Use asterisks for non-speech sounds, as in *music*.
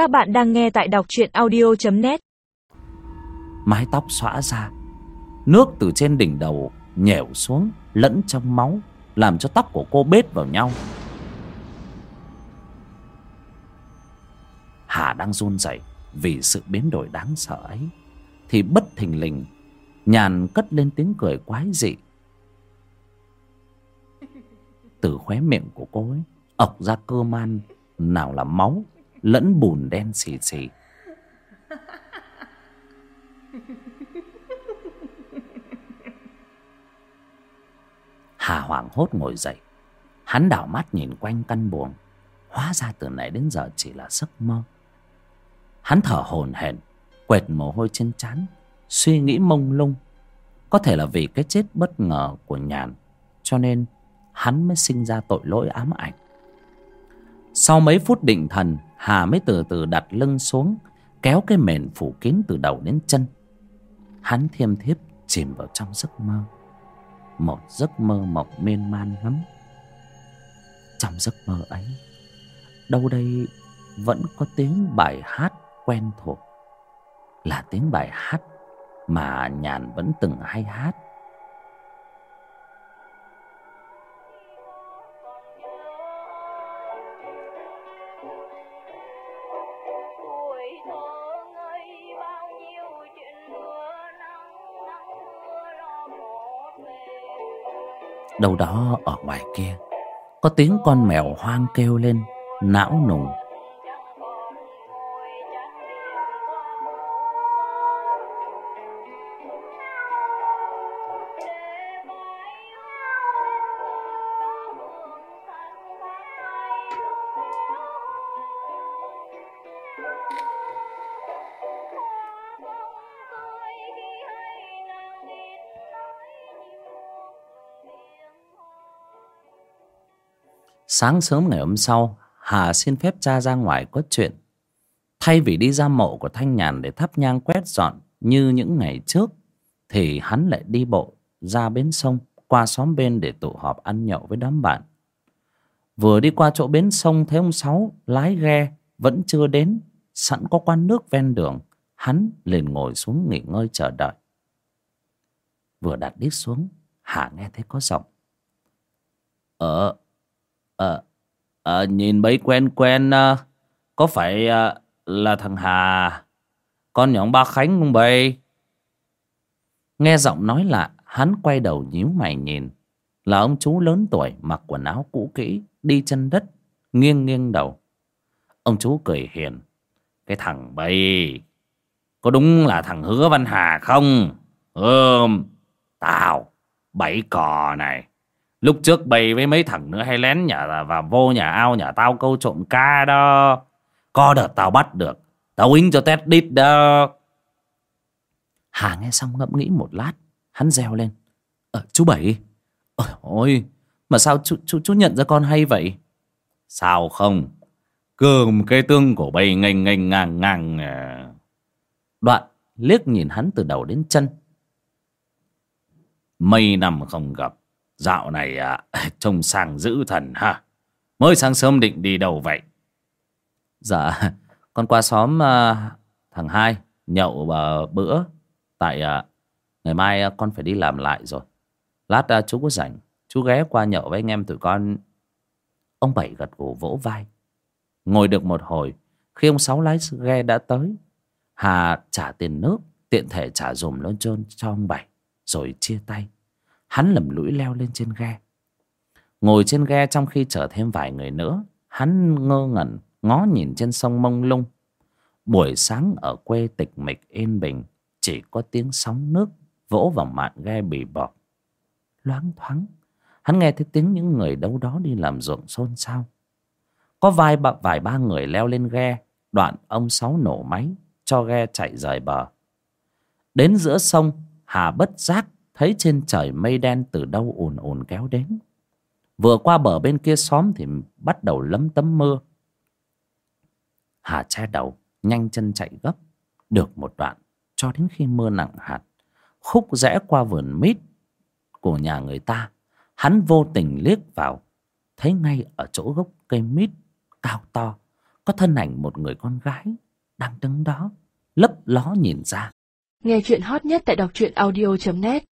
Các bạn đang nghe tại đọc truyện audio.net Mái tóc xõa ra, Nước từ trên đỉnh đầu nhẻo xuống lẫn trong máu, Làm cho tóc của cô bết vào nhau. Hà đang run rẩy vì sự biến đổi đáng sợ ấy, Thì bất thình lình, Nhàn cất lên tiếng cười quái dị. Từ khóe miệng của cô ấy, ọc ra cơ man, Nào là máu lẫn bùn đen xì xì. *laughs* Hà hoảng hốt ngồi dậy. Hắn đảo mắt nhìn quanh căn buồng. Hóa ra từ nãy đến giờ chỉ là giấc mơ. Hắn thở hổn hển quệt mồ hôi trên trán suy nghĩ mông lung. Có thể là vì cái chết bất ngờ của nhàn cho nên hắn mới sinh ra tội lỗi ám ảnh. Sau mấy phút định thần Hà mới từ từ đặt lưng xuống, Kéo cái mền phủ kín từ đầu đến chân. Hắn thiêm thiếp chìm vào trong giấc mơ. Một giấc mơ mộng miên man lắm. Trong giấc mơ ấy, Đâu đây vẫn có tiếng bài hát quen thuộc. Là tiếng bài hát mà Nhàn vẫn từng hay hát. Đâu đó ở ngoài kia có tiếng con mèo hoang kêu lên não nùng. Sáng sớm ngày hôm sau, hà xin phép cha ra ngoài có chuyện thay vì đi ra mộ của thanh nhàn để thắp nhang quét dọn như những ngày trước, thì hắn lại đi bộ ra bến sông, qua xóm bên để tụ họp ăn nhậu với đám bạn. Vừa đi qua chỗ bến sông, thấy ông sáu lái ghe vẫn chưa đến, sẵn có quán nước ven đường, hắn liền ngồi xuống nghỉ ngơi chờ đợi. Vừa đặt đít xuống, hà nghe thấy có giọng. Ờ ờ ờ nhìn bấy quen quen ờ, có phải ờ, là thằng hà, con nhỏ ba khánh không bầy? Nghe giọng nói lạ, hắn quay đầu nhíu mày nhìn. Là ông chú lớn tuổi mặc quần áo cũ kỹ, đi chân đất, nghiêng nghiêng đầu. Ông chú cười hiền. Cái thằng bầy, có đúng là thằng hứa văn hà không? Ừm tao, bảy cò này lúc trước bầy với mấy thằng nữa hay lén nhà và vô nhà ao nhà tao câu trộm ca đó. Có đợt tao bắt được. Tao ính cho tét đít đó. Hà nghe xong ngẫm nghĩ một lát hắn reo lên. Ờ chú bảy. Ôi ôi mà sao chú, chú chú nhận ra con hay vậy? Sao không? Cơm cái tương của bầy ngành ngành ngang ngang à. đoạn liếc nhìn hắn từ đầu đến chân. Mấy năm không gặp dạo này à, *laughs* trông sang dữ thần ha. Mới sáng sớm định đi đâu vậy? Dạ *laughs* con qua xóm à, thằng hai nhậu à, bữa. Tại à, ngày mai à, con phải đi làm lại rồi. Lát à, chú có rảnh chú ghé qua nhậu với anh em tụi con. Ông bảy gật gù vỗ vai. Ngồi được một hồi khi ông sáu lái ghe đã tới hà trả tiền nước tiện thể trả dùm luôn trơn cho ông bảy rồi chia tay hắn lầm lũi leo lên trên ghe. Ngồi trên ghe trong khi chở thêm vài người nữa hắn ngơ ngẩn ngó nhìn trên sông mông lung. Buổi sáng ở quê tịch mịch yên bình chỉ có tiếng sóng nước vỗ vào mạn ghe bì bọt. Loáng thoáng hắn nghe thấy tiếng những người đâu đó đi làm ruộng xôn xao. Có vài ba, vài ba người leo lên ghe đoạn ông sáu nổ máy cho ghe chạy rời bờ. Đến giữa sông hà bất giác thấy trên trời mây đen từ đâu ùn ùn kéo đến. Vừa qua bờ bên kia xóm thì bắt đầu lấm tấm mưa. Hà che đầu, nhanh chân chạy gấp. Được một đoạn, cho đến khi mưa nặng hạt, khúc rẽ qua vườn mít của nhà người ta, hắn vô tình liếc vào, thấy ngay ở chỗ gốc cây mít cao to, có thân ảnh một người con gái đang đứng đó, lấp ló nhìn ra. Nghe chuyện hot nhất tại đọc truyện audio.net